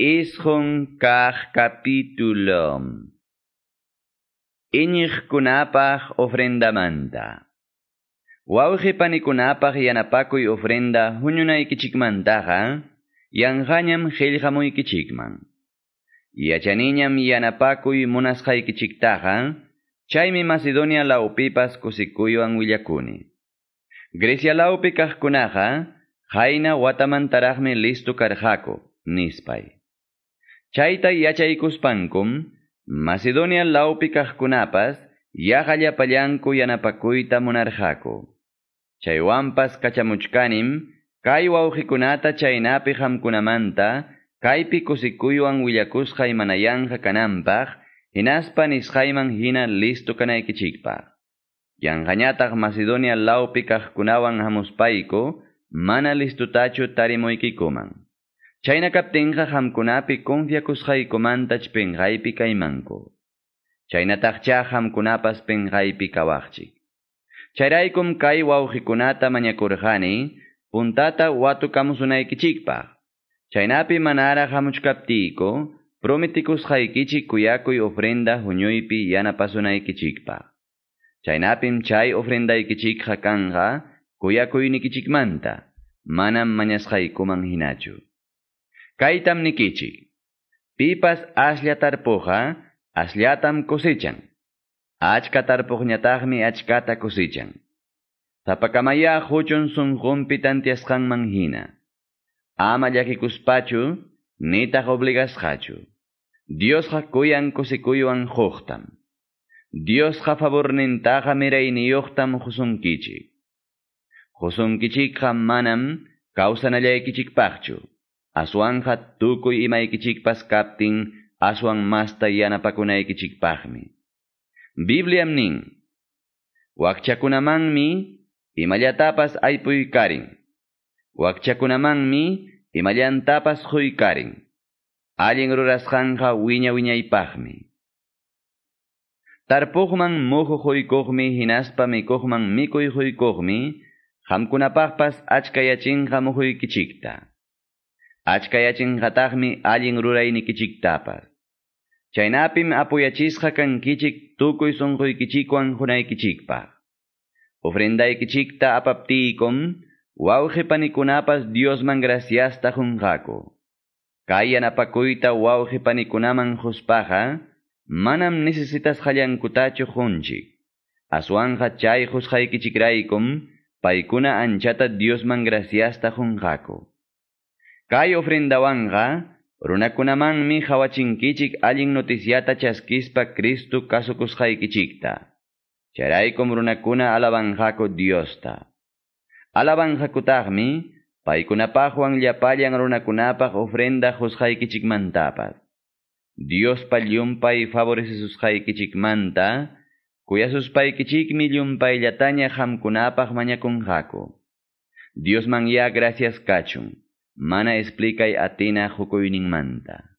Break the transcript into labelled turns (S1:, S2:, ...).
S1: Isjun kaj capítulo. Iñich kunapaj ofrendamanta. Wauji panikunapaj yanapakuy ofrenda huñunaykichikmantaqa, yanqañam qillqamuykichikman. Yachaniñam yanapakuy munasqaykichiktaqa, chaymi Macedonia laupipas kusikuywan willakuni. Grecia laupi kaqkunaqa, hayna watamantaraqmi listu karqaku, nispay. Chayta yachaykuspankum, Macedonia laupi kaqkunapas yaqallapallanku yanapakuyta munarqaku. Chaywanpas kachamuchkanim, kay wawqikunata chaynapi hamkunamanta, kaypi kusikuywan willakusqa imanayanqa kananpaq, hinaspa nisqayman hina listu kanaykichikpaq. Yanqañataq Macedonia laupi kaqkunawan hamuspayku, mana listutachu tarimuykikuman. Chayna kaptinqa hamkunapi confiakusqaykumantach penqaypi kaymanku. Chaynataqcha hamkunapas penqaypi kawaqchik. Chayraykum kay wawqikunata mañakurqani, puntata watukamusunaykichikpaq. Chaynapi manara hamuchkaptiyku, prometikusqaykichik kuyakuy ofrenda huñuypi yanapasunaykichikpaq. Chaynapim chay ofrendaykichikqa kanqa, kuyakuynikichikmanta, manam mañasqaykuman hinachu. Kaytam nikichik. Pipas asllatarpuqa, asllatam cosechan. Achka tarpuqñataqmi achkata cosechan. Tapakamaya huchun sunqunpi tantiasqanman hina. Ama llakikuspachu, nitaq obligasqachu. Diosqa kuyan kusikuywan huqtam. Diosqa favornintaqa mirayniyuqtam husunkichik. Husunkichikqa manam kawsanallaykichikpaqchu. Aswanja tukuy imaykichikpas kaptin aswan masta yanapakunaykichikpaqmi. Bibliam nin, wakchakunamanmi imallatapas aypuykarin. Wakchakunamanmi imallantapas huykarin. Allin rurasqanqa wiña wiñaypaqmi. Tarpuqman muhu huykuqmi hinaspa mikuqman mikuy huykuqmi, hamkunapaqpas achkayachinqa muhuykichikta. Achkayachinqataqmi allin ruraynikichiktapas. Chaynapim apuyachisqa kankichik tukuy sunquykichikwan hunaykichikpaq. Ofrendaykichikta apaptiykum, wawqipaniikunapas Diosman graciasta hunqaku. Kay yanapakuyta wawqipanikunaman huspaqa, manam necesitasqallankutachu hunchik. Aswanja chay husqaykichikraykum, paykuna anchata Diosman graciasta hunqaku. Kay ofrendawanqa, runakunamanmi hawachinkichik allin noticiata chaskispa Cristo kasukusqaykichikta. Charaykum runakuna alabanqaku Diosta. Alabanqakutaqmi, paykunapaqwan llapallan runakunapaq ofrenda husqaykichikmantapas. Diospa llumpay favorecesusqaykichikmanta, kuyasuspaykichikmi llumpayllataña hamkunapaq mañakunqaku. Diosman ya gracias kachun. Mana explicay atina manta.